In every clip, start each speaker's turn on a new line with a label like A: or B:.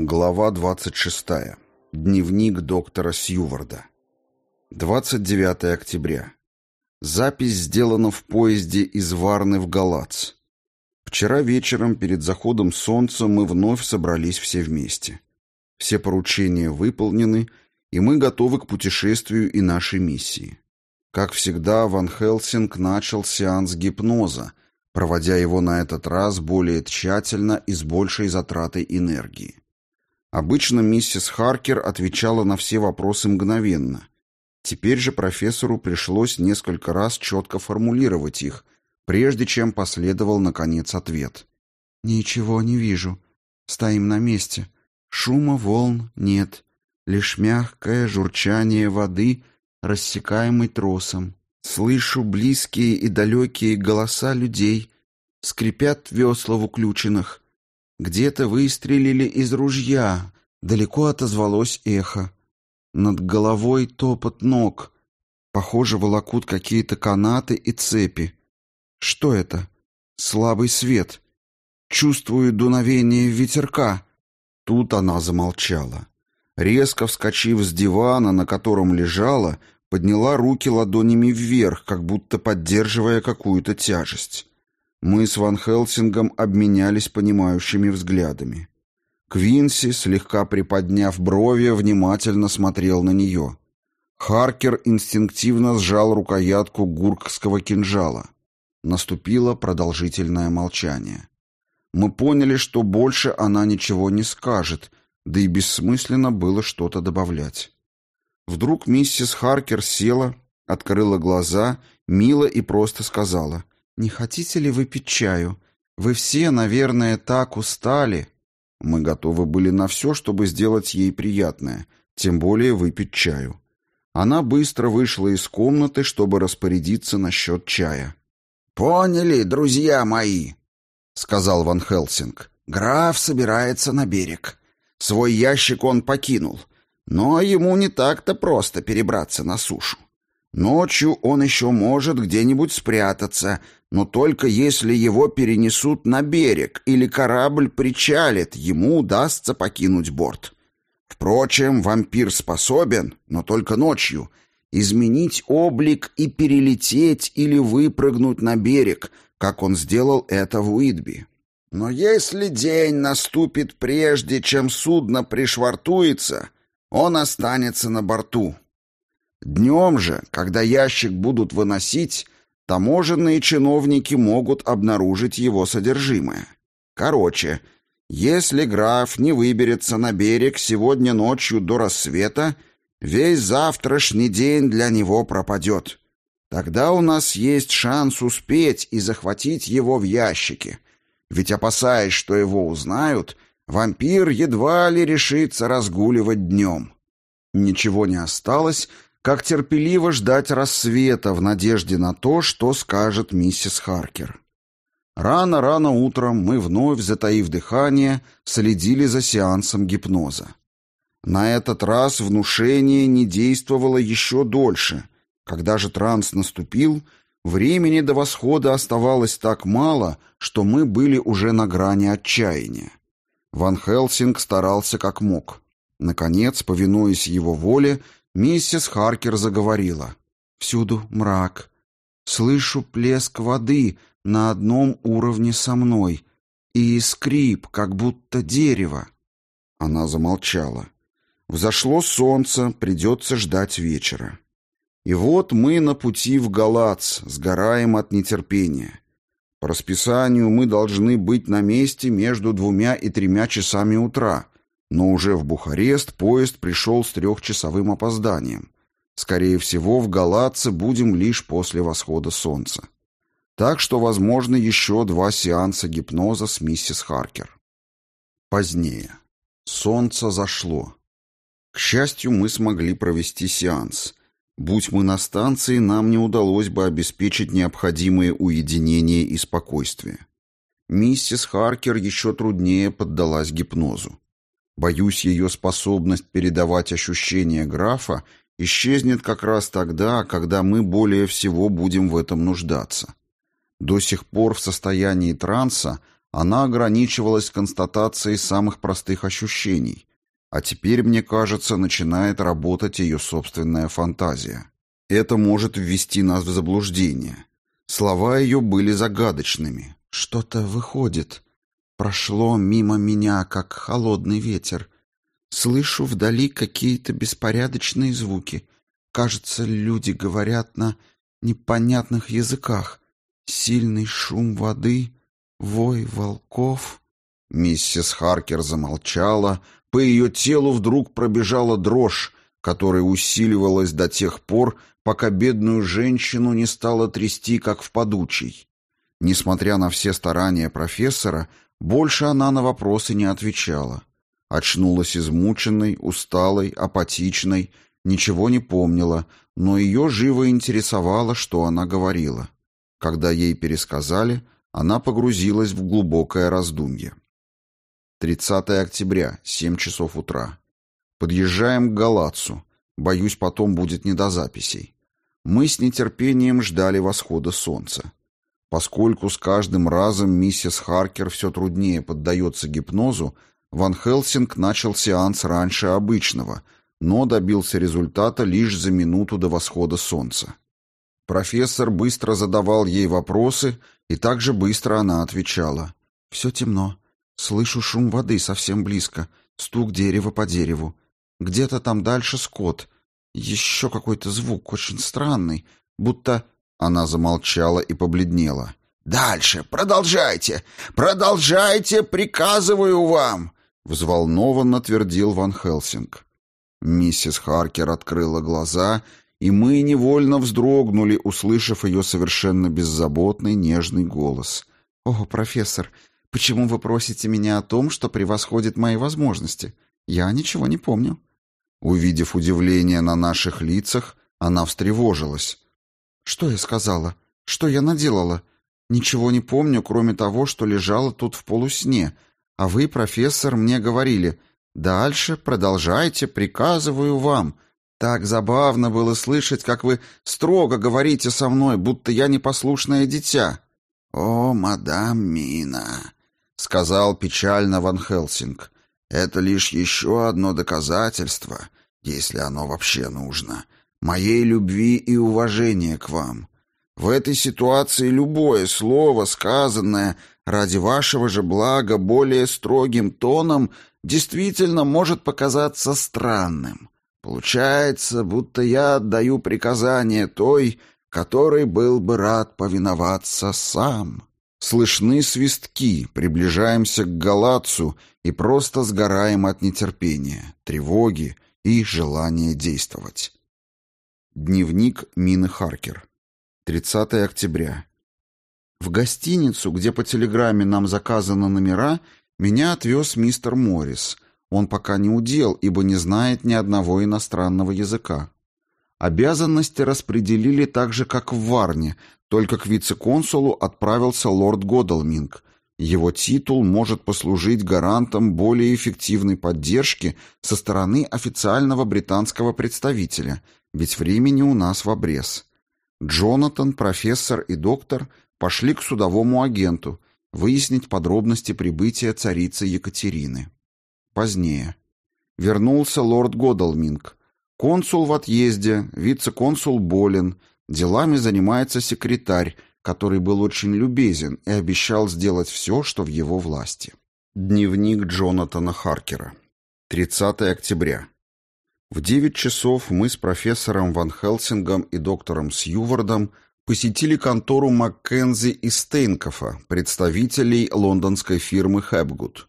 A: Глава 26. Дневник доктора Сьюварда. 29 октября. Запись сделана в поезде из Варны в Галац. Вчера вечером перед заходом солнца мы вновь собрались все вместе. Все поручения выполнены, и мы готовы к путешествию и нашей миссии. Как всегда, Ван Хелсинг начал сеанс гипноза, проводя его на этот раз более тщательно и с большей затратой энергии. Обычно миссис Харкер отвечала на все вопросы мгновенно. Теперь же профессору пришлось несколько раз четко формулировать их, прежде чем последовал, наконец, ответ.
B: «Ничего не вижу. Стоим на месте. Шума волн нет. Лишь мягкое журчание воды, рассекаемой тросом. Слышу близкие и далекие голоса людей. Скрипят весла в уключенных. Где-то выстрелили из ружья, далеко отозвалось эхо. Над головой топот ног. Похоже, волокут какие-то канаты и цепи. Что это? Слабый свет. Чувствую дуновение ветерка.
A: Тут она замолчала. Резко вскочив с дивана, на котором лежала, подняла руки ладонями вверх, как будто поддерживая какую-то тяжесть. Мы с Ван Хелсингом обменялись понимающими взглядами. Квинси, слегка приподняв брови, внимательно смотрел на нее. Харкер инстинктивно сжал рукоятку гуркского кинжала. Наступило продолжительное молчание. Мы поняли, что больше она ничего не скажет, да и бессмысленно было что-то добавлять. Вдруг миссис Харкер села, открыла глаза, мило и просто сказала — «Не хотите ли выпить чаю? Вы все, наверное, так устали». Мы готовы были на все, чтобы сделать ей приятное, тем более выпить чаю. Она быстро вышла из комнаты, чтобы распорядиться насчет чая.
C: «Поняли, друзья мои», — сказал Ван Хелсинг. «Граф собирается на берег. Свой ящик он покинул, но ему не так-то просто перебраться на сушу. Ночью он еще может где-нибудь спрятаться, но только если его перенесут на берег или корабль причалит, ему удастся покинуть борт. Впрочем, вампир способен, но только ночью, изменить облик и перелететь или выпрыгнуть на берег, как он сделал это в Уитби. Но если день наступит прежде, чем судно пришвартуется, он останется на борту. Днем же, когда ящик будут выносить, таможенные чиновники могут обнаружить его содержимое. Короче, если граф не выберется на берег сегодня ночью до рассвета, весь завтрашний день для него пропадет. Тогда у нас есть шанс успеть и захватить его в ящике. Ведь опасаясь, что его узнают, вампир едва ли решится разгуливать днем. Ничего не осталось, как терпеливо ждать рассвета в надежде на то, что скажет миссис Харкер. Рано-рано утром мы вновь, затаив дыхание, следили за сеансом гипноза. На этот раз внушение не действовало еще дольше. Когда же транс наступил, времени до восхода оставалось так мало, что мы были уже на грани отчаяния. Ван Хелсинг старался как мог. Наконец, повинуясь его воле, Миссис Харкер заговорила. «Всюду мрак. Слышу плеск воды на одном уровне со мной и скрип, как будто дерево». Она замолчала. Взошло солнце, придется ждать вечера. И вот мы на пути в Галац, сгораем от нетерпения. По расписанию мы должны быть на месте между двумя и тремя часами утра, но уже в Бухарест поезд пришел с трехчасовым опозданием. Скорее всего, в Галатце будем лишь после восхода солнца. Так что, возможно, еще два сеанса гипноза с миссис Харкер. Позднее. Солнце зашло. К счастью, мы смогли провести сеанс. Будь мы на станции, нам не удалось бы обеспечить необходимое уединение и спокойствие. Миссис Харкер еще труднее поддалась гипнозу. Боюсь, ее способность передавать ощущения графа исчезнет как раз тогда, когда мы более всего будем в этом нуждаться. До сих пор в состоянии транса
A: она ограничивалась констатацией самых простых ощущений, а теперь, мне кажется, начинает работать ее собственная фантазия. Это может ввести нас в заблуждение. Слова ее были загадочными.
B: «Что-то выходит. Прошло мимо меня, как холодный ветер. Слышу вдали какие-то беспорядочные звуки. Кажется, люди говорят на непонятных языках. Сильный шум воды, вой волков».
A: Миссис Харкер замолчала, по ее телу вдруг пробежала дрожь, которая усиливалась до тех пор, пока бедную женщину не стало трясти, как в подучий. Несмотря на все старания профессора, больше она на вопросы не отвечала. Очнулась измученной, усталой, апатичной, ничего не помнила, но ее живо интересовало, что она говорила. Когда ей пересказали, она погрузилась в глубокое раздумье. 30 октября, 7 часов утра. Подъезжаем к Галацу. Боюсь, потом будет не до записей. Мы с нетерпением ждали восхода солнца. Поскольку с каждым разом миссис Харкер все труднее поддается гипнозу, Ван Хелсинг начал сеанс раньше обычного, но добился результата лишь за минуту до восхода солнца. Профессор быстро задавал ей вопросы, и также быстро она отвечала.
B: «Все темно. Слышу шум воды совсем близко, стук дерева по дереву. Где-то там дальше скот. Еще какой-то звук, очень странный, будто...»
A: Она замолчала и побледнела.
C: «Дальше! Продолжайте! Продолжайте! Приказываю вам!»
A: Взволнованно твердил Ван Хелсинг. Миссис Харкер открыла глаза, и мы невольно вздрогнули, услышав ее совершенно беззаботный, нежный голос.
B: «О, профессор, Почему вы просите меня о том, что превосходит мои возможности? Я ничего не помню».
A: Увидев удивление на наших лицах, она встревожилась.
B: «Что я сказала? Что я наделала? Ничего не помню, кроме того, что лежала тут в полусне. А вы, профессор, мне говорили, «Дальше продолжайте, приказываю вам». Так забавно было слышать, как вы строго говорите со мной, будто я непослушное дитя».
C: «О, мадам Мина!» — сказал печально Ван Хелсинг. «Это лишь еще одно доказательство, если оно вообще нужно, моей любви и уважения к вам. В этой ситуации любое слово, сказанное ради вашего же блага более строгим тоном, действительно может показаться странным. Получается, будто я отдаю приказание той, которой был бы рад повиноваться сам».
A: Слышны свистки, приближаемся к Галацу и просто сгораем от нетерпения, тревоги и желания действовать. Дневник Мины Харкер. 30 октября.
B: В гостиницу, где по телеграмме нам заказаны номера, меня отвез мистер Моррис. Он пока не удел, ибо не знает ни одного иностранного языка. Обязанности распределили так же, как в Варне, только к вице-консулу отправился лорд Годалминг. Его титул может послужить гарантом более эффективной поддержки со стороны официального британского представителя, ведь времени у нас в обрез. Джонатан, профессор и доктор пошли к судовому агенту выяснить подробности прибытия царицы Екатерины. Позднее. Вернулся лорд Годалминг. Консул в отъезде, вице-консул болен, Делами занимается секретарь, который был очень любезен и обещал сделать все, что в его власти. Дневник Джонатана Харкера. 30 октября. В 9 часов мы с профессором Ван Хелсингом и доктором Сьювардом посетили контору Маккензи и Стейнкофа, представителей лондонской фирмы Хэбгуд.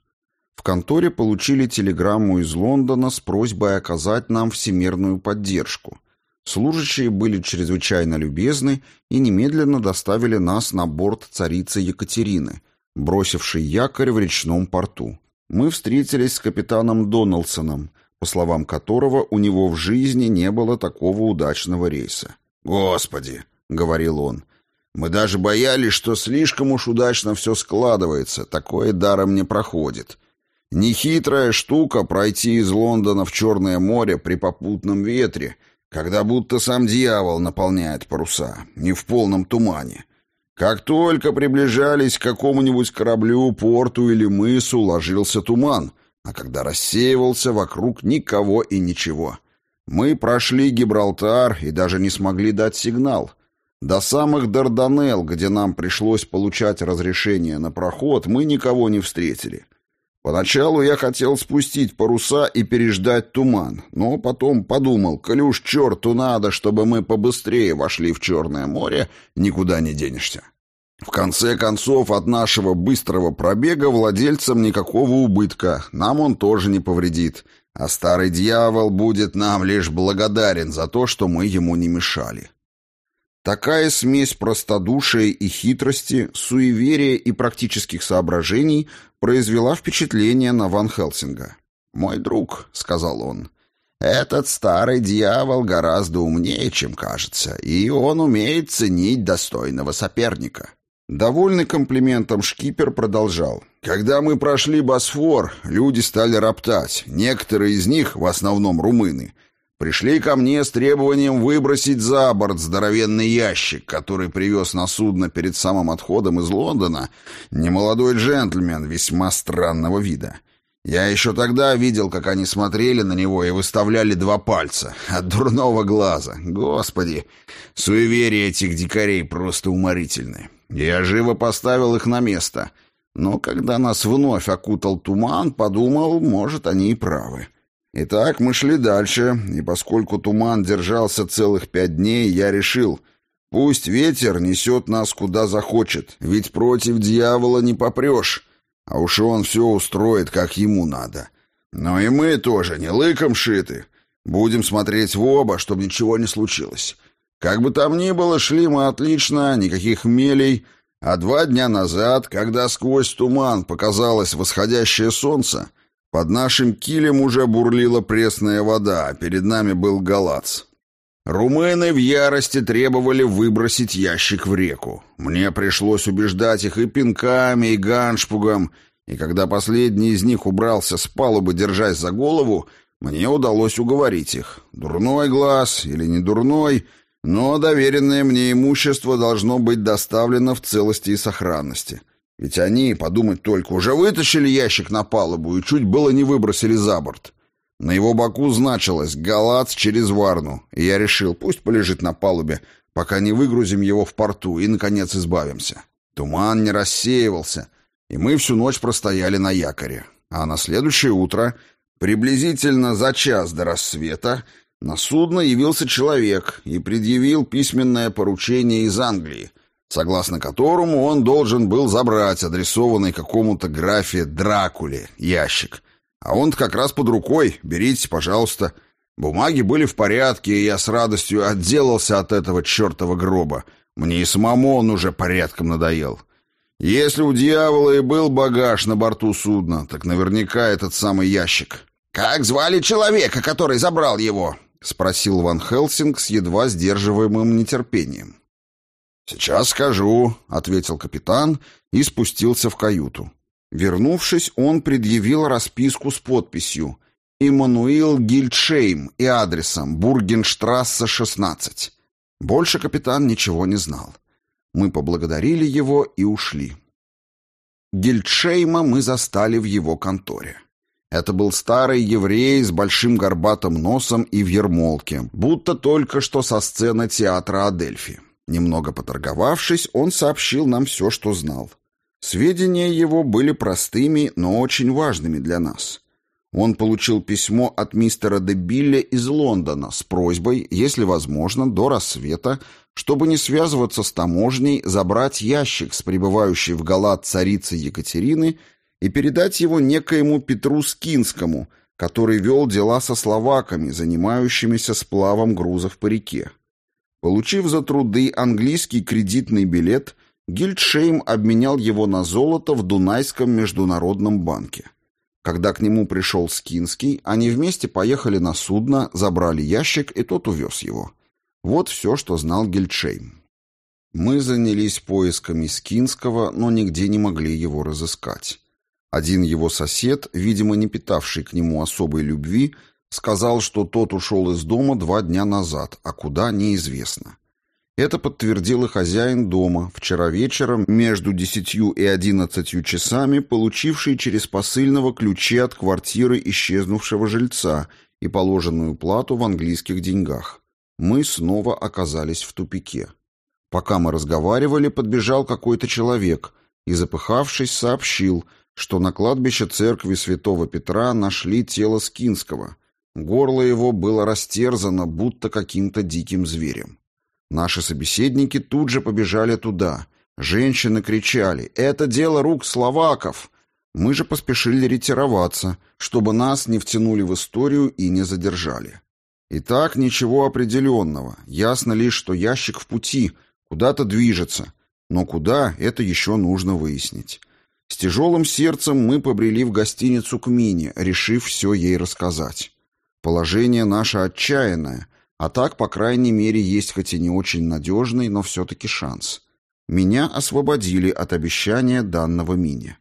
B: В конторе получили телеграмму из Лондона с просьбой оказать нам всемирную поддержку – Служащие были чрезвычайно любезны и немедленно доставили нас на борт царицы Екатерины, бросившей якорь в речном порту. Мы встретились с капитаном Доналдсоном, по словам которого у него в жизни не было такого удачного рейса.
C: «Господи!» — говорил он. «Мы даже боялись, что слишком уж удачно все складывается, такое даром не проходит. Нехитрая штука пройти из Лондона в Черное море при попутном ветре — когда будто сам дьявол наполняет паруса, не в полном тумане.
A: Как только приближались к какому-нибудь кораблю, порту или мысу, ложился туман, а когда рассеивался, вокруг никого и ничего. Мы прошли Гибралтар и даже не смогли дать сигнал. До самых Дарданелл, где нам пришлось получать разрешение на проход, мы никого не встретили. Поначалу я хотел спустить паруса и переждать туман, но потом подумал, коли уж черту надо, чтобы мы побыстрее вошли в Черное море, никуда не денешься. В конце концов, от нашего быстрого пробега владельцам никакого убытка, нам он тоже не повредит, а старый дьявол будет нам лишь благодарен за то, что мы ему не мешали. Такая смесь простодушия и хитрости, суеверия и практических соображений произвела впечатление на Ван Хелсинга. «Мой друг», — сказал он, — «этот старый дьявол гораздо умнее, чем кажется, и он умеет ценить достойного соперника». Довольный комплиментом шкипер продолжал. «Когда мы прошли Босфор, люди стали роптать. Некоторые из них, в основном румыны, — Пришли ко мне с требованием выбросить за борт здоровенный ящик, который привез на судно перед самым отходом из Лондона немолодой джентльмен весьма странного вида. Я еще тогда видел, как они смотрели на него и выставляли два пальца от дурного глаза. Господи, суеверия этих дикарей просто уморительны. Я живо поставил их на место. Но когда нас вновь окутал туман, подумал, может, они и правы. Итак, мы шли дальше, и поскольку туман держался целых пять дней, я решил, пусть ветер несет нас куда захочет, ведь против дьявола не попрешь, а уж он все устроит, как ему надо. Но и мы тоже не лыком шиты. Будем смотреть в оба, чтобы ничего не случилось. Как бы там ни было, шли мы отлично, никаких мелей, а два дня назад, когда сквозь туман показалось восходящее солнце, под нашим килем уже бурлила пресная вода, а перед нами был галац. Румыны в ярости требовали выбросить ящик в реку. Мне пришлось убеждать их и пинками, и ганшпугом, и когда последний из них убрался с палубы, держась за голову, мне удалось уговорить их. Дурной глаз или не дурной, но доверенное мне имущество должно быть доставлено в целости и сохранности. Ведь они, подумать только, уже вытащили ящик на палубу и чуть было не выбросили за борт. На его боку значилось «Галац через Варну», и я решил, пусть полежит на палубе, пока не выгрузим его в порту и, наконец, избавимся. Туман не рассеивался, и мы всю ночь простояли на якоре. А на следующее утро, приблизительно за час до рассвета, на судно явился человек и предъявил письменное поручение из Англии, согласно которому он должен был забрать адресованный какому-то графе Дракуле ящик. А он как раз под рукой, берите, пожалуйста. Бумаги были в порядке, и я с радостью отделался от этого чертова гроба. Мне и самому он уже порядком надоел. Если у дьявола и был багаж на борту судна, так наверняка этот самый ящик. «Как звали человека, который забрал его?» — спросил Ван Хелсинг с едва сдерживаемым нетерпением. «Сейчас скажу», — ответил капитан и спустился в каюту. Вернувшись, он предъявил расписку с подписью «Иммануил Гильдшейм» и адресом Бургенштрассе, 16. Больше капитан ничего не знал. Мы поблагодарили его и ушли. Гильдшейма мы застали в его конторе. Это был старый еврей с большим горбатым носом и в ермолке, будто только что со сцены театра Адельфи. Немного поторговавшись, он сообщил нам все, что знал. Сведения его были простыми, но очень важными для нас. Он получил письмо от мистера Дебилля из Лондона с просьбой, если возможно, до рассвета, чтобы не связываться с таможней, забрать ящик с пребывающей в Галат царицы Екатерины и передать его некоему Петру Скинскому, который вел дела со словаками, занимающимися сплавом грузов по реке. Получив за труды английский кредитный билет, Гильдшейм обменял его на золото в Дунайском международном банке. Когда к нему пришел Скинский, они вместе поехали на судно, забрали ящик, и тот увез его. Вот все, что знал Гильдшейм. Мы занялись поисками Скинского, но нигде не могли его разыскать. Один его сосед, видимо, не питавший к нему особой любви, Сказал, что тот ушел из дома два дня назад, а куда – неизвестно. Это подтвердил и хозяин дома, вчера вечером между десятью и одиннадцатью часами, получивший через посыльного ключи от квартиры исчезнувшего жильца и положенную плату в английских деньгах. Мы снова оказались в тупике. Пока мы разговаривали, подбежал какой-то человек и, запыхавшись, сообщил, что на кладбище церкви святого Петра нашли тело Скинского. Горло его было растерзано, будто каким-то диким зверем. Наши собеседники тут же побежали туда. Женщины кричали «Это дело рук словаков!» Мы же поспешили ретироваться, чтобы нас не втянули в историю и не задержали. Итак, ничего определенного. Ясно лишь, что ящик в пути, куда-то движется. Но куда, это еще нужно выяснить. С тяжелым сердцем мы побрели в гостиницу к Мине, решив все ей рассказать. Положение наше отчаянное, а так, по крайней мере, есть хоть и не очень надежный, но все-таки шанс. Меня освободили от обещания данного Мине.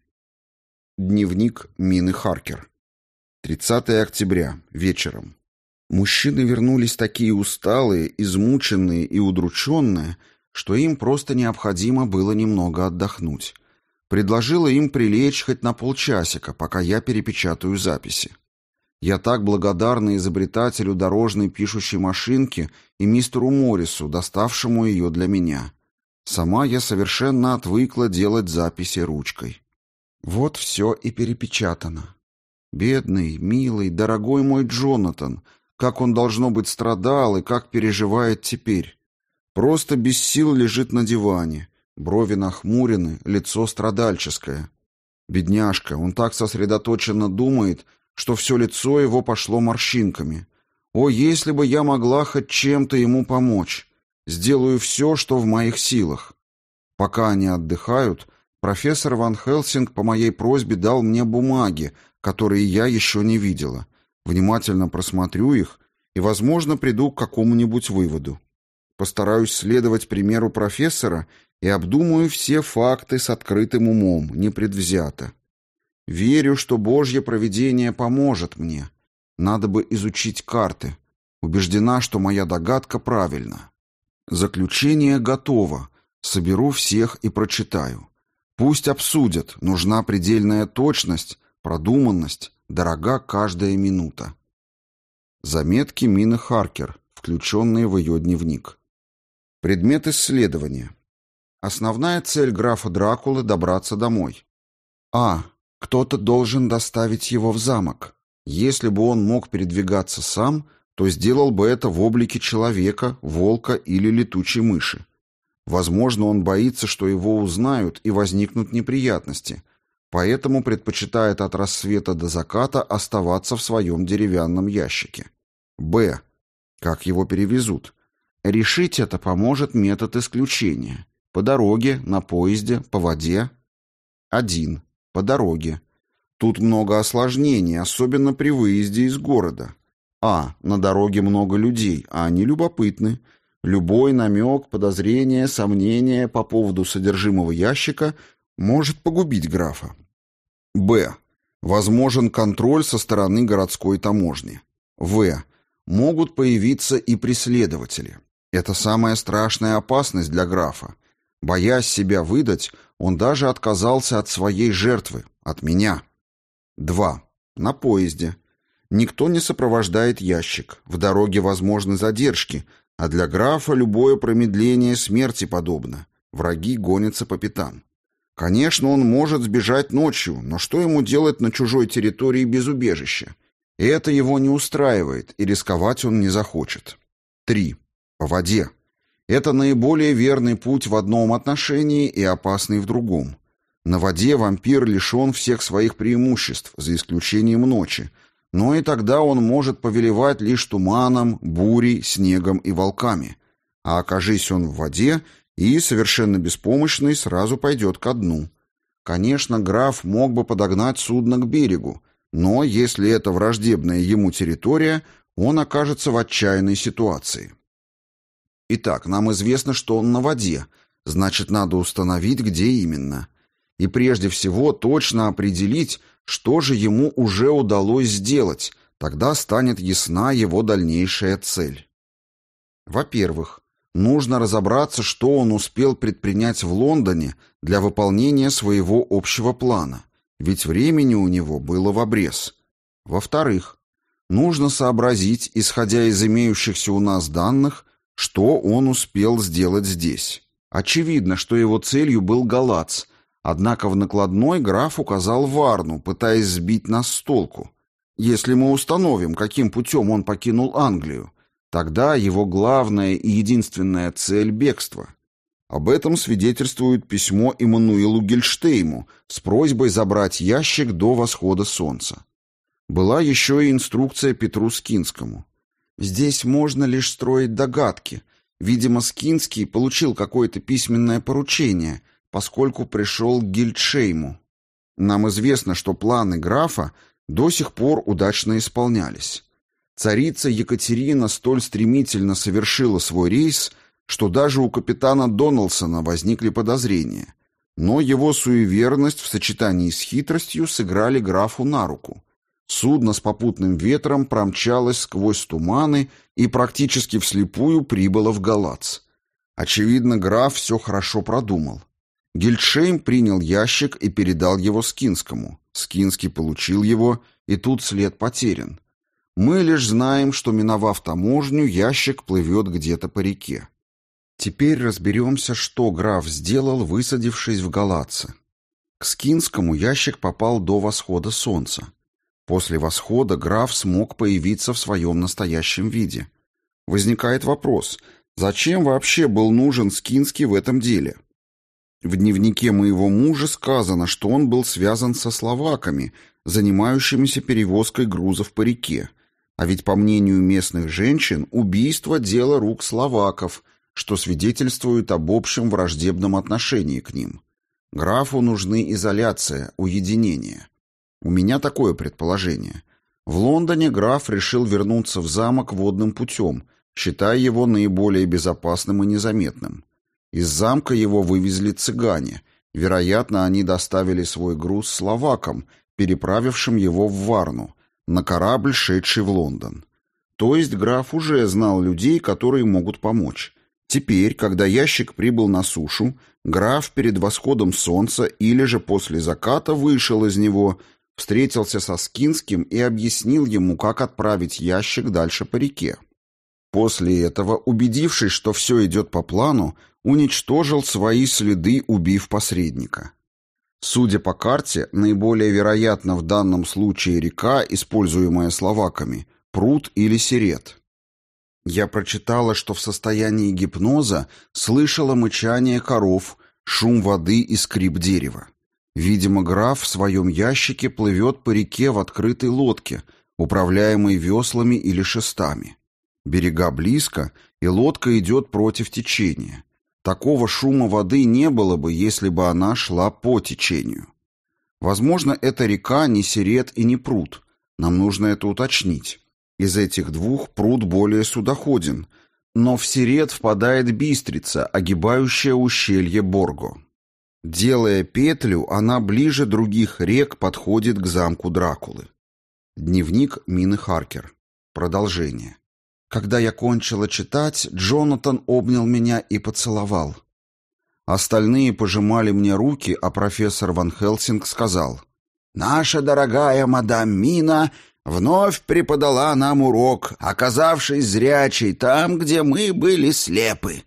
A: Дневник Мины Харкер. 30 октября. Вечером. Мужчины вернулись такие усталые, измученные и удрученные, что им просто необходимо было немного отдохнуть. Предложила им прилечь хоть на полчасика, пока я перепечатаю записи. Я так благодарна изобретателю дорожной пишущей машинки и мистеру Моррису, доставшему ее для меня. Сама я совершенно отвыкла делать записи ручкой. Вот все и перепечатано. Бедный, милый, дорогой мой Джонатан, как он, должно быть, страдал и как переживает теперь. Просто без сил лежит на диване, брови нахмурены, лицо страдальческое. Бедняжка, он так сосредоточенно думает, что все лицо его пошло морщинками. О, если бы я могла хоть чем-то ему помочь! Сделаю все, что в моих силах. Пока они отдыхают, профессор Ван Хелсинг по моей просьбе дал мне бумаги, которые я еще не видела. Внимательно просмотрю их и, возможно, приду к какому-нибудь выводу. Постараюсь следовать примеру профессора и обдумаю все факты с открытым умом, непредвзято. Верю, что Божье провидение поможет мне. Надо бы изучить карты. Убеждена, что моя догадка правильна. Заключение готово. Соберу всех и прочитаю. Пусть обсудят. Нужна предельная точность, продуманность, дорога каждая минута. Заметки Мины Харкер, включенные в ее дневник. Предмет исследования. Основная цель графа Дракулы – добраться домой. А. Кто-то должен доставить его в замок. Если бы он мог передвигаться сам, то сделал бы это в облике человека, волка или летучей мыши. Возможно, он боится, что его узнают и возникнут неприятности, поэтому предпочитает от рассвета до заката оставаться в своем деревянном ящике. Б. Как его перевезут? Решить это поможет метод исключения. По дороге, на поезде, по воде. 1 по дороге. Тут много осложнений, особенно при выезде из города. А. На дороге много людей, а они любопытны. Любой намек, подозрение, сомнение по поводу содержимого ящика может погубить графа. Б. Возможен контроль со стороны городской таможни. В. Могут появиться и преследователи. Это самая страшная опасность для графа. Боясь себя выдать, он даже отказался от своей жертвы, от меня. 2. На поезде. Никто не сопровождает ящик. В дороге возможны задержки, а для графа любое промедление смерти подобно. Враги гонятся по пятам. Конечно, он может сбежать ночью, но что ему делать на чужой территории без убежища? И это его не устраивает, и рисковать он не захочет. 3. По воде. Это наиболее верный путь в одном отношении и опасный в другом. На воде вампир лишен всех своих преимуществ, за исключением ночи, но и тогда он может повелевать лишь туманом, бурей, снегом и волками. А окажись он в воде, и, совершенно беспомощный, сразу пойдет ко дну. Конечно, граф мог бы подогнать судно к берегу, но если это враждебная ему территория, он окажется в отчаянной ситуации. Итак, нам известно, что он на воде, значит, надо установить, где именно. И прежде всего точно определить, что же ему уже удалось сделать, тогда станет ясна его дальнейшая цель. Во-первых, Нужно разобраться, что он успел предпринять в Лондоне для выполнения своего общего плана, ведь времени у него было в обрез. Во-вторых, нужно сообразить, исходя из имеющихся у нас данных, что он успел сделать здесь. Очевидно, что его целью был Галац, однако в накладной граф указал Варну, пытаясь сбить нас с толку. Если мы установим, каким путем он покинул Англию, тогда его главная и единственная цель — бегство. Об этом свидетельствует письмо Иммануилу Гельштейму с просьбой забрать ящик до восхода солнца. Была еще и инструкция Петру Скинскому. Здесь можно лишь строить догадки. Видимо, Скинский получил какое-то письменное поручение, поскольку пришел к Гильдшейму. Нам известно, что планы графа до сих пор удачно исполнялись. Царица Екатерина столь стремительно совершила свой рейс, что даже у капитана Доналсона возникли подозрения. Но его суеверность в сочетании с хитростью сыграли графу на руку. Судно с попутным ветром промчалось сквозь туманы и практически вслепую прибыло в Галац. Очевидно, граф все хорошо продумал. Гильдшейм принял ящик и передал его Скинскому. Скинский получил его, и тут след потерян. Мы лишь знаем, что, миновав таможню, ящик плывет где-то по реке. Теперь разберемся, что граф сделал, высадившись в Галаце. К Скинскому ящик попал до восхода солнца. После восхода граф смог появиться в своем настоящем виде. Возникает вопрос, зачем вообще был нужен Скинский в этом деле? В дневнике моего мужа сказано, что он был связан со словаками, занимающимися перевозкой грузов по реке. А ведь, по мнению местных женщин, убийство – дело рук словаков, что свидетельствует об общем враждебном отношении к ним. Графу нужны изоляция, уединение. У меня такое предположение. В Лондоне граф решил вернуться в замок водным путем, считая его наиболее безопасным и незаметным. Из замка его вывезли цыгане. Вероятно, они доставили свой груз словакам, переправившим его в Варну, на корабль, шедший в Лондон. То есть граф уже знал людей, которые могут помочь. Теперь, когда ящик прибыл на сушу, граф перед восходом солнца или же после заката вышел из него встретился со Скинским и объяснил ему, как отправить ящик дальше по реке. После этого, убедившись, что все идет по плану, уничтожил свои следы, убив посредника. Судя по карте, наиболее вероятно в данном случае река, используемая словаками, пруд или серет. Я прочитала, что в состоянии гипноза слышала мычание коров, шум воды и скрип дерева. Видимо, граф в своем ящике плывет по реке в открытой лодке, управляемой веслами или шестами. Берега близко, и лодка идет против течения. Такого шума воды не было бы, если бы она шла по течению. Возможно, эта река не Серет и не пруд. Нам нужно это уточнить. Из этих двух пруд более судоходен, но в Серет впадает Бистрица, огибающая ущелье Борго. Делая петлю, она ближе других рек подходит к замку Дракулы. Дневник Мины Харкер. Продолжение. Когда я кончила читать, Джонатан обнял меня и поцеловал. Остальные пожимали мне руки, а профессор Ван Хелсинг сказал, «Наша дорогая мадам Мина вновь преподала нам урок, оказавшись зрячей там, где мы были слепы.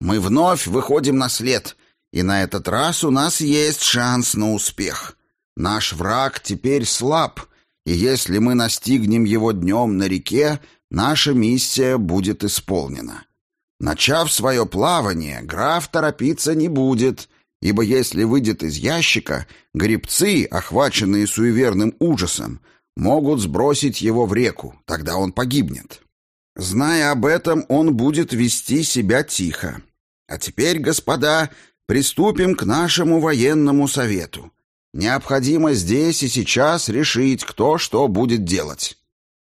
A: Мы вновь выходим на след, и на этот раз у нас есть шанс на успех. Наш враг теперь слаб, и если мы настигнем его днем на реке, наша миссия будет исполнена. Начав свое плавание, граф торопиться не будет, ибо если выйдет из ящика, гребцы, охваченные суеверным ужасом, могут сбросить его в реку, тогда он погибнет. Зная об этом, он будет вести себя тихо. А теперь, господа, Приступим к нашему военному совету. Необходимо здесь и сейчас решить, кто что будет делать.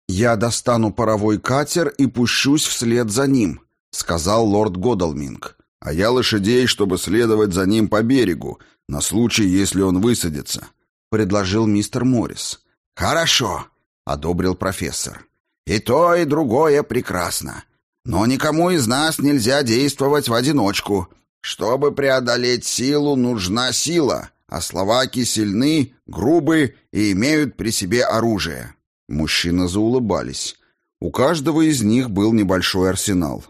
A: Я достану паровой катер и пущусь вслед за ним, сказал лорд Годалминг. А я лошадей, чтобы следовать за ним по берегу, на случай, если он высадится, предложил мистер Моррис. Хорошо, одобрил профессор. И то, и другое прекрасно.
C: Но никому из нас нельзя действовать в одиночку. Чтобы преодолеть силу, нужна сила, а словаки сильны, грубы и имеют при себе оружие».
A: Мужчины заулыбались. У каждого из них был небольшой арсенал.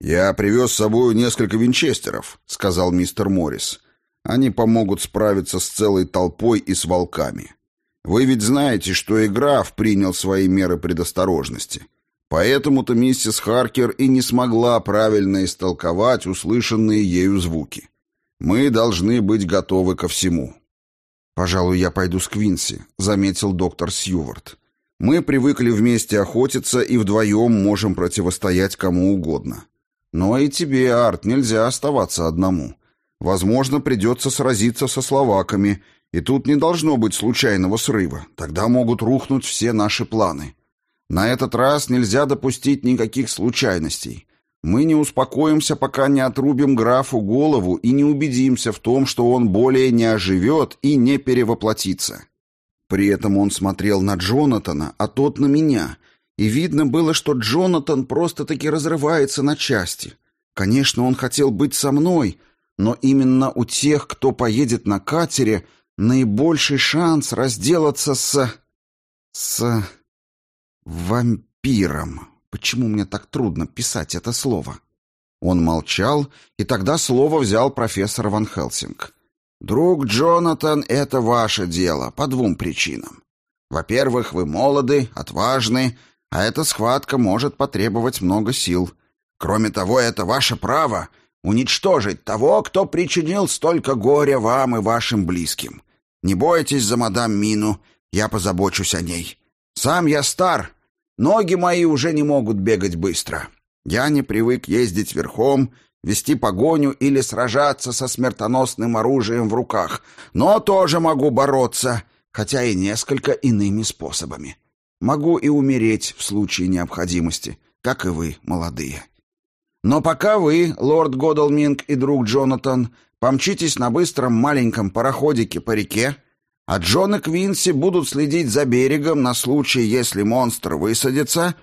A: «Я привез с собой несколько винчестеров», — сказал мистер Моррис. «Они помогут справиться с целой толпой и с волками. Вы ведь знаете, что и граф принял свои меры предосторожности. Поэтому-то миссис Харкер и не смогла правильно истолковать услышанные ею звуки. Мы должны быть готовы ко всему».
B: «Пожалуй, я пойду с Квинси», — заметил доктор Сьювард.
A: «Мы привыкли вместе охотиться и вдвоем можем противостоять кому угодно. Но и тебе, Арт, нельзя оставаться одному. Возможно, придется сразиться со словаками, и тут не должно быть случайного срыва. Тогда могут рухнуть все наши планы. На этот раз нельзя допустить никаких случайностей. Мы не успокоимся, пока не отрубим графу голову и не убедимся в том, что он более не оживет и не перевоплотится. При этом он смотрел на Джонатана, а тот на меня, и видно было, что Джонатан просто-таки разрывается на части. Конечно, он хотел быть со мной, но именно у тех, кто поедет на катере, наибольший шанс разделаться с... с... вампиром. Почему мне так трудно писать это слово? Он молчал, и тогда слово взял профессор Ван Хелсинг. «Друг Джонатан, это ваше дело по двум причинам. Во-первых, вы молоды, отважны, а эта схватка может потребовать много сил. Кроме того, это ваше право уничтожить того, кто причинил столько горя вам и вашим близким. Не бойтесь за мадам Мину, я позабочусь о ней. Сам я стар, ноги мои уже не могут бегать быстро. Я не привык ездить верхом, вести погоню или сражаться со смертоносным оружием в руках, но тоже могу бороться, хотя и несколько иными способами. Могу и умереть в случае необходимости, как и вы, молодые. Но пока вы, лорд Годалминг и друг Джонатан, помчитесь на быстром маленьком пароходике по реке, а Джон и Квинси будут следить за берегом на случай, если монстр высадится,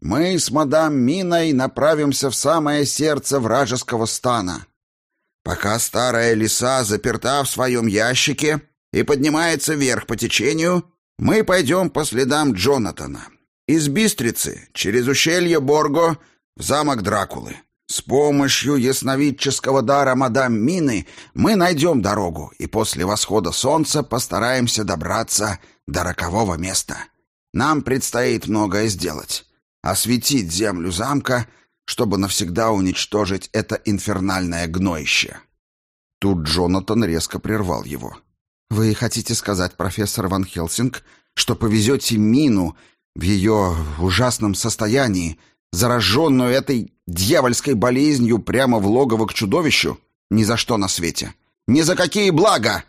A: мы с мадам Миной направимся в самое сердце вражеского стана. Пока старая лиса заперта в своем ящике и поднимается вверх по течению, мы пойдем по следам Джонатана. Из Бистрицы, через ущелье Борго, в замок Дракулы. С помощью ясновидческого дара мадам Мины мы найдем дорогу и после восхода солнца постараемся добраться до рокового места. Нам предстоит многое сделать. Осветить землю замка, чтобы навсегда уничтожить это инфернальное гноище. Тут Джонатан резко прервал его.
B: Вы хотите сказать, профессор Ван Хелсинг, что повезете Мину в ее ужасном состоянии, зараженную этой дьявольской болезнью, прямо в логово к чудовищу? Ни за что на свете. Ни за какие блага!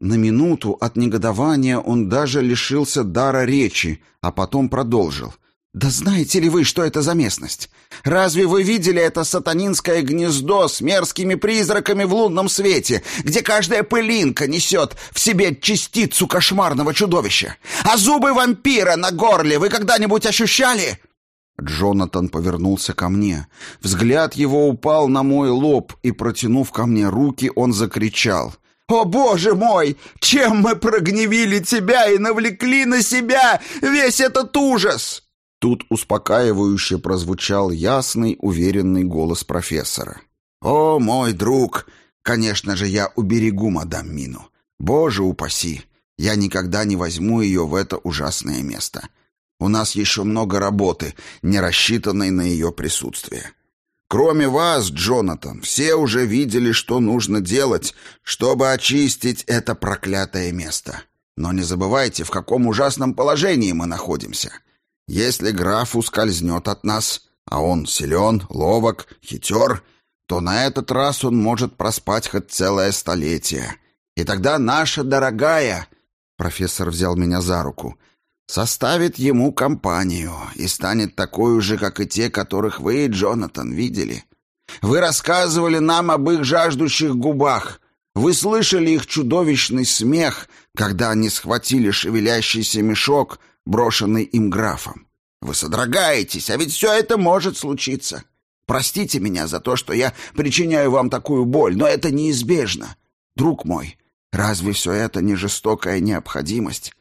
B: На минуту от негодования он даже лишился дара речи, а потом продолжил. «Да знаете ли вы, что это за местность? Разве вы видели это сатанинское гнездо с мерзкими призраками в лунном свете, где каждая пылинка несет в себе частицу кошмарного чудовища? А зубы вампира на горле вы когда-нибудь ощущали?»
A: Джонатан повернулся ко мне. Взгляд его упал на мой лоб, и, протянув ко мне руки, он закричал.
C: «О, Боже мой! Чем мы прогневили тебя и навлекли на себя весь этот ужас!»
A: Тут успокаивающе прозвучал ясный, уверенный голос профессора.
C: «О, мой друг! Конечно же, я уберегу мадам Мину. Боже упаси! Я никогда не возьму ее в это ужасное место. У нас еще много работы, не рассчитанной на ее присутствие. Кроме вас, Джонатан, все уже видели, что нужно делать, чтобы очистить это проклятое место. Но не забывайте, в каком ужасном положении мы находимся». Если граф ускользнет от нас, а он силен, ловок, хитер, то на этот раз он может проспать хоть целое столетие. И тогда наша дорогая, профессор взял меня за руку, составит ему компанию и станет такой же, как и те, которых вы, Джонатан, видели. Вы рассказывали нам об их жаждущих губах. Вы слышали их чудовищный смех, когда они схватили шевелящийся мешок — брошенный им графом. Вы содрогаетесь, а ведь все это может случиться. Простите меня за то, что я причиняю вам такую боль, но это неизбежно. Друг мой, разве все это не жестокая необходимость?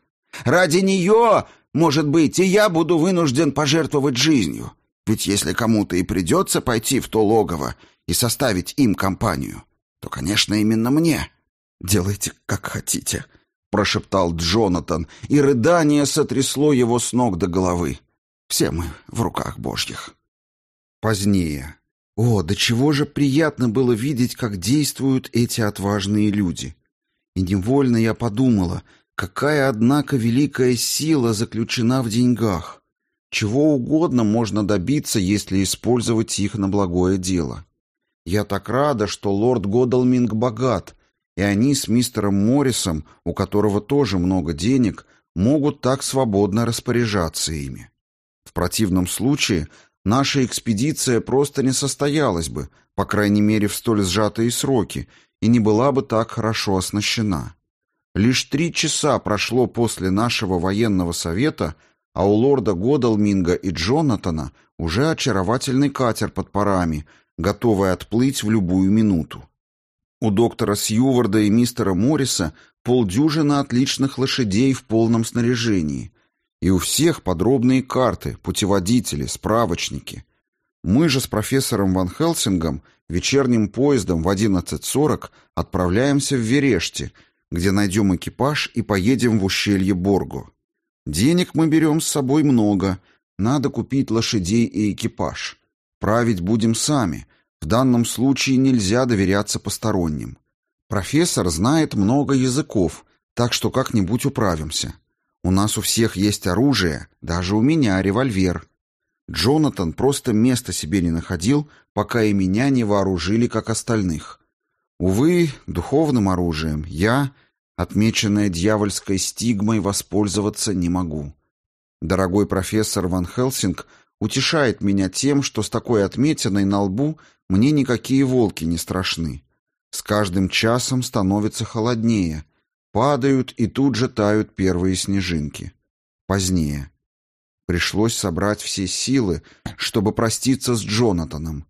C: Ради нее, может быть, и я буду вынужден пожертвовать жизнью. Ведь если кому-то и придется пойти в то логово и составить им компанию, то, конечно, именно мне. Делайте, как хотите, прошептал Джонатан, и рыдание сотрясло его с ног до головы. Все мы в руках Божьих.
A: Позднее. О, до чего же приятно было видеть, как действуют эти отважные люди. И невольно я подумала, какая, однако, великая сила заключена в деньгах. Чего угодно можно добиться, если использовать их на благое дело. Я так рада, что лорд Годалминг богат, и они с мистером Моррисом, у которого тоже много денег, могут так свободно распоряжаться ими. В противном случае наша экспедиция просто не состоялась бы, по крайней мере в столь сжатые сроки, и не была бы так хорошо оснащена. Лишь три часа прошло после нашего военного совета, а у лорда Годалминга и Джонатана уже очаровательный катер под парами, готовый отплыть в любую минуту. У доктора Сьюварда и мистера Морриса полдюжины отличных лошадей в полном снаряжении. И у всех подробные карты, путеводители, справочники. Мы же с профессором Ван Хелсингом вечерним поездом в 11.40 отправляемся в Вереште, где найдем экипаж и поедем в ущелье Борго. Денег мы берем с собой много, надо купить лошадей и экипаж. Править будем сами, в данном случае нельзя доверяться посторонним. Профессор знает много языков, так что как-нибудь управимся. У нас у всех есть оружие, даже у меня револьвер. Джонатан просто места себе не находил, пока и меня не вооружили, как остальных. Увы, духовным оружием я, отмеченная дьявольской стигмой, воспользоваться не могу. Дорогой профессор Ван Хелсинг утешает меня тем, что с такой отметиной на лбу мне никакие волки не страшны. С каждым часом становится холоднее. Падают и тут же тают первые снежинки. Позднее. Пришлось собрать все силы, чтобы проститься с Джонатаном.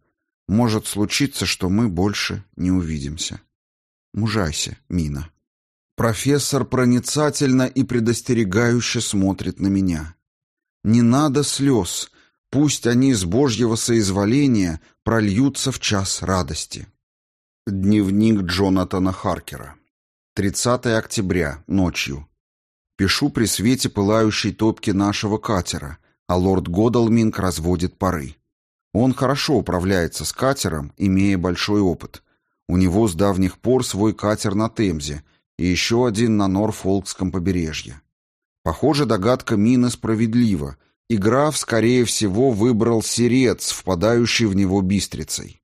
A: Может случиться, что мы больше не увидимся. Мужайся, Мина. Профессор проницательно и предостерегающе смотрит на меня. Не надо слез, Пусть они с Божьего соизволения прольются в час радости. Дневник Джонатана Харкера. 30 октября, ночью. Пишу при свете пылающей топки нашего катера, а лорд Годалминг разводит пары. Он хорошо управляется с катером, имея большой опыт. У него с давних пор свой катер на Темзе и еще один на Норфолкском побережье. Похоже, догадка Мина справедлива, и граф, скорее всего, выбрал Сирец, впадающий в него бистрицей.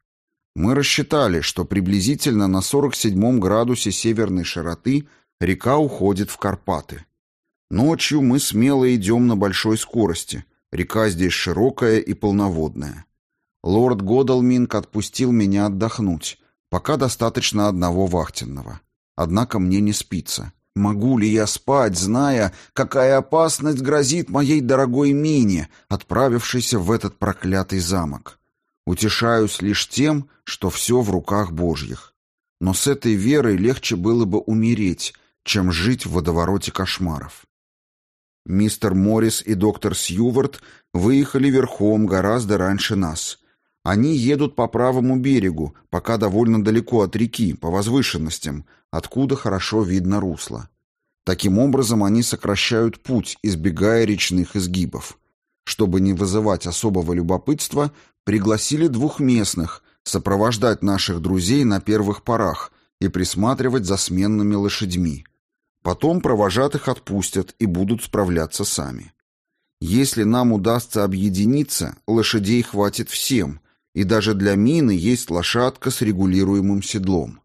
A: Мы рассчитали, что приблизительно на 47 градусе северной широты река уходит в Карпаты. Ночью мы смело идем на большой скорости. Река здесь широкая и полноводная. Лорд Годалминг отпустил меня отдохнуть, пока достаточно одного вахтенного. Однако мне не спится. Могу ли я спать, зная, какая опасность грозит моей дорогой Мине, отправившейся в этот проклятый замок? Утешаюсь лишь тем, что все в руках Божьих. Но с этой верой легче было бы умереть, чем жить в водовороте кошмаров. Мистер Моррис и доктор Сьювард выехали верхом гораздо раньше нас. Они едут по правому берегу, пока довольно далеко от реки, по возвышенностям, откуда хорошо видно русло. Таким образом, они сокращают путь, избегая речных изгибов. Чтобы не вызывать особого любопытства, пригласили двух местных сопровождать наших друзей на первых порах и присматривать за сменными лошадьми. Потом провожатых отпустят и будут справляться сами. Если нам удастся объединиться, лошадей хватит всем, и даже для мины есть лошадка с регулируемым седлом.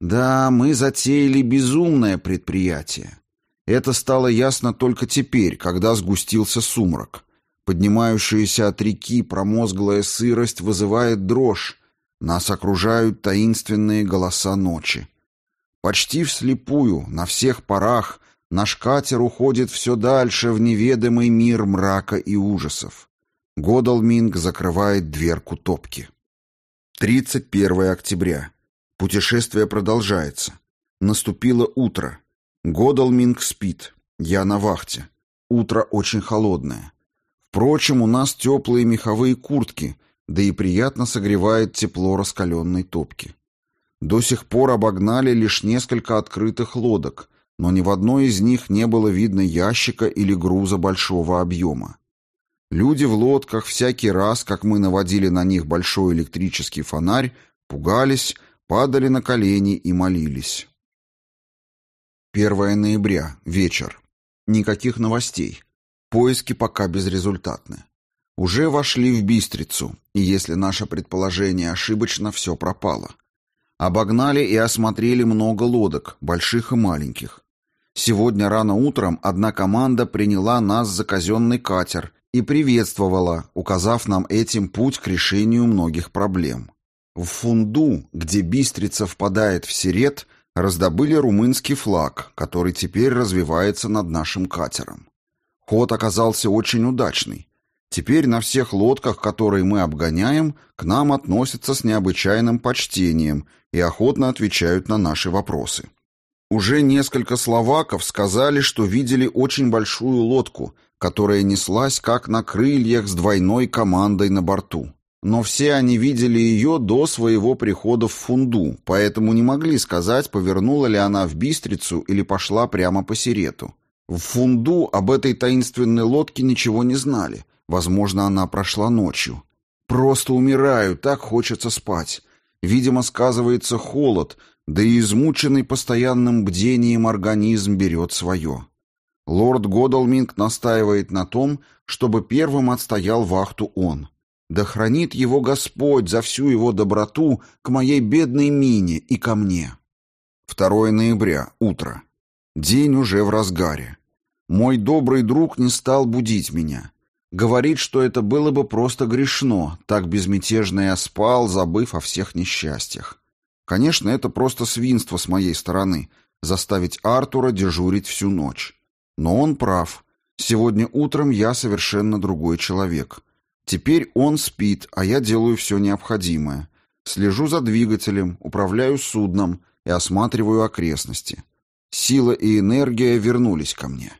A: Да, мы затеяли безумное предприятие. Это стало ясно только теперь, когда сгустился сумрак. Поднимающаяся от реки промозглая сырость вызывает дрожь. Нас окружают таинственные голоса ночи. Почти вслепую, на всех парах, наш катер уходит все дальше в неведомый мир мрака и ужасов. Годалминг закрывает дверку топки. 31 октября. Путешествие продолжается. Наступило утро. Годалминг спит. Я на вахте. Утро очень холодное. Впрочем, у нас теплые меховые куртки, да и приятно согревает тепло раскаленной топки. До сих пор обогнали лишь несколько открытых лодок, но ни в одной из них не было видно ящика или груза большого объема. Люди в лодках всякий раз, как мы наводили на них большой электрический фонарь, пугались, падали на колени и молились. 1 ноября. Вечер. Никаких новостей. Поиски пока безрезультатны. Уже вошли в Бистрицу, и если наше предположение ошибочно, все пропало. Обогнали и осмотрели много лодок, больших и маленьких. Сегодня рано утром одна команда приняла нас за казенный катер и приветствовала, указав нам этим путь к решению многих проблем. В Фунду, где Бистрица впадает в Сирет, раздобыли румынский флаг, который теперь развивается над нашим катером. Ход оказался очень удачный. Теперь на всех лодках, которые мы обгоняем, к нам относятся с необычайным почтением и охотно отвечают на наши вопросы. Уже несколько словаков сказали, что видели очень большую лодку, которая неслась как на крыльях с двойной командой на борту. Но все они видели ее до своего прихода в Фунду, поэтому не могли сказать, повернула ли она в Бистрицу или пошла прямо по Сирету. В Фунду об этой таинственной лодке ничего не знали. Возможно, она прошла ночью. Просто умираю, так хочется спать. Видимо, сказывается холод, да и измученный постоянным бдением организм берет свое. Лорд Годалминг настаивает на том, чтобы первым отстоял вахту он. Да хранит его Господь за всю его доброту к моей бедной Мине и ко мне. 2 ноября, утро. День уже в разгаре. Мой добрый друг не стал будить меня. Говорит, что это было бы просто грешно, так безмятежно я спал, забыв о всех несчастьях. Конечно, это просто свинство с моей стороны — заставить Артура дежурить всю ночь. Но он прав. Сегодня утром я совершенно другой человек. Теперь он спит, а я делаю все необходимое. Слежу за двигателем, управляю судном и осматриваю окрестности. Сила и энергия вернулись ко мне.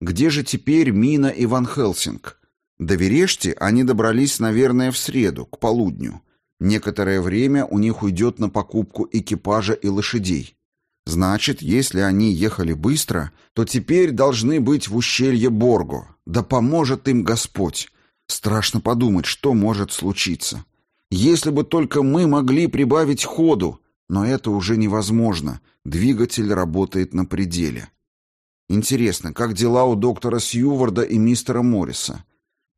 A: Где же теперь Мина и Ван Хелсинг? До Верешти они добрались, наверное, в среду, к полудню. Некоторое время у них уйдет на покупку экипажа и лошадей. Значит, если они ехали быстро, то теперь должны быть в ущелье Борго. Да поможет им Господь. Страшно подумать, что может случиться. Если бы только мы могли прибавить ходу, но это уже невозможно. Двигатель работает на пределе. Интересно, как дела у доктора Сьюварда и мистера Морриса?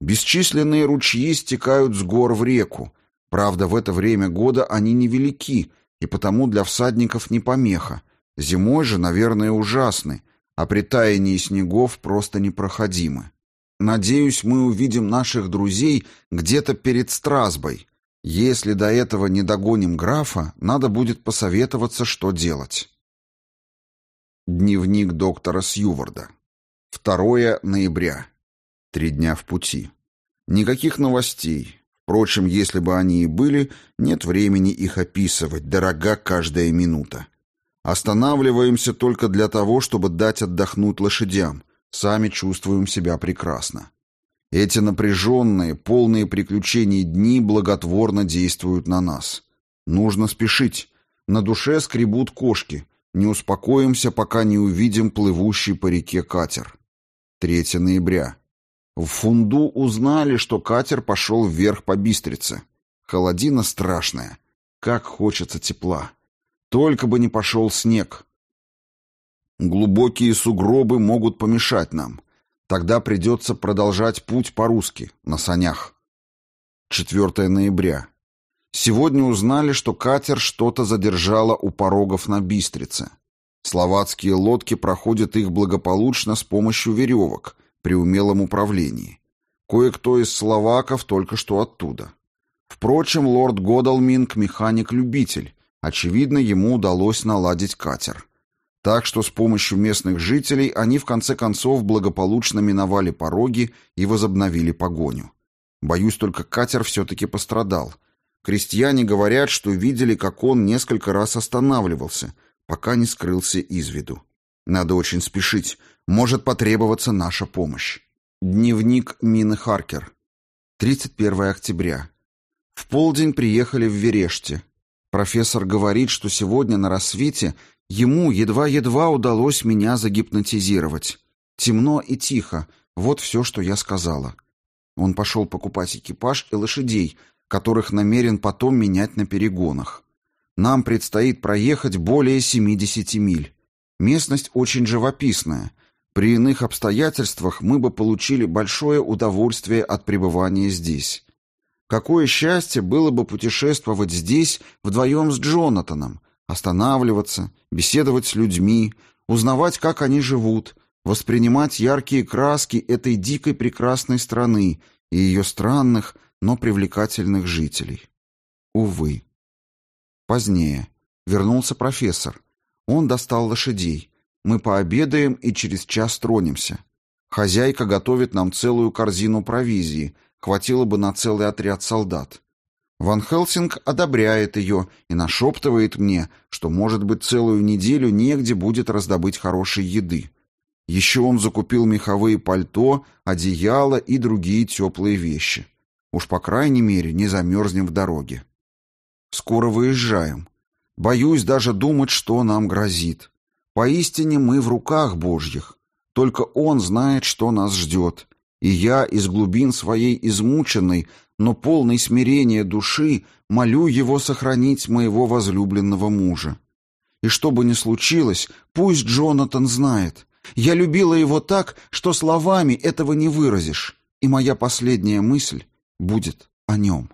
A: Бесчисленные ручьи стекают с гор в реку. Правда, в это время года они невелики, и потому для всадников не помеха. Зимой же, наверное, ужасны, а при таянии снегов просто непроходимы. Надеюсь, мы увидим наших друзей где-то перед Страсбой. Если до этого не догоним графа, надо будет посоветоваться, что делать. Дневник доктора Сьюварда. 2 ноября. Три дня в пути. Никаких новостей. Впрочем, если бы они и были, нет времени их описывать, дорога каждая минута. Останавливаемся только для того, чтобы дать отдохнуть лошадям. Сами чувствуем себя прекрасно. Эти напряженные, полные приключений дни благотворно действуют на нас. Нужно спешить. На душе скребут кошки. Не успокоимся, пока не увидим плывущий по реке катер. 3 ноября. В Фунду узнали, что катер пошел вверх по Бистрице. Холодина страшная. Как хочется тепла. Только бы не пошел снег. Глубокие сугробы могут помешать нам. Тогда придется продолжать путь по-русски, на санях. 4 ноября. Сегодня узнали, что катер что-то задержало у порогов на Бистрице. Словацкие лодки проходят их благополучно с помощью веревок при умелом управлении. Кое-кто из словаков только что оттуда. Впрочем, лорд Годалминг – механик-любитель, Очевидно, ему удалось наладить катер. Так что с помощью местных жителей они в конце концов благополучно миновали пороги и возобновили погоню. Боюсь, только катер все-таки пострадал. Крестьяне говорят, что видели, как он несколько раз останавливался, пока не скрылся из виду. Надо очень спешить. Может потребоваться наша помощь. Дневник Мины Харкер. 31 октября. В полдень приехали в Вереште. Профессор говорит, что сегодня на рассвете ему едва-едва удалось меня загипнотизировать. Темно и тихо. Вот все, что я сказала. Он пошел покупать экипаж и лошадей, которых намерен потом менять на перегонах. Нам предстоит проехать более 70 миль. Местность очень живописная. При иных обстоятельствах мы бы получили большое удовольствие от пребывания здесь. Какое счастье было бы путешествовать здесь вдвоем с Джонатаном, останавливаться, беседовать с людьми, узнавать, как они живут, воспринимать яркие краски этой дикой прекрасной страны и ее странных, но привлекательных жителей. Увы. Позднее. Вернулся профессор. Он достал лошадей. Мы пообедаем и через час тронемся. Хозяйка готовит нам целую корзину провизии, хватило бы на целый отряд солдат. Ван Хелсинг одобряет ее и нашептывает мне, что, может быть, целую неделю негде будет раздобыть хорошей еды. Еще он закупил меховые пальто, одеяло и другие теплые вещи. Уж по крайней мере не замерзнем в дороге. Скоро выезжаем. Боюсь даже думать, что нам грозит. Поистине мы в руках Божьих. Только Он знает, что нас ждет. И я из глубин своей измученной, но полной смирения души молю Его сохранить моего возлюбленного мужа. И что бы ни случилось, пусть Джонатан знает. Я любила его так, что словами этого не выразишь. И моя последняя мысль будет о нем.